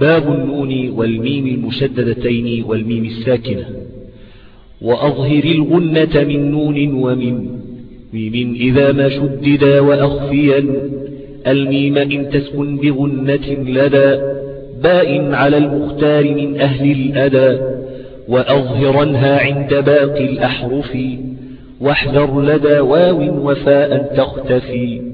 باب النون والميم المشددتين والميم الساكنة. وأظهر الغنة من نون ومن ميم إذا ما شددا وأخفين. الميم إن تسكن بغنة لدى. باء على المختار من أهل الأدا وأظهرنها عند باقي الأحرف. واحذر لدى واو وفا أن تختفي.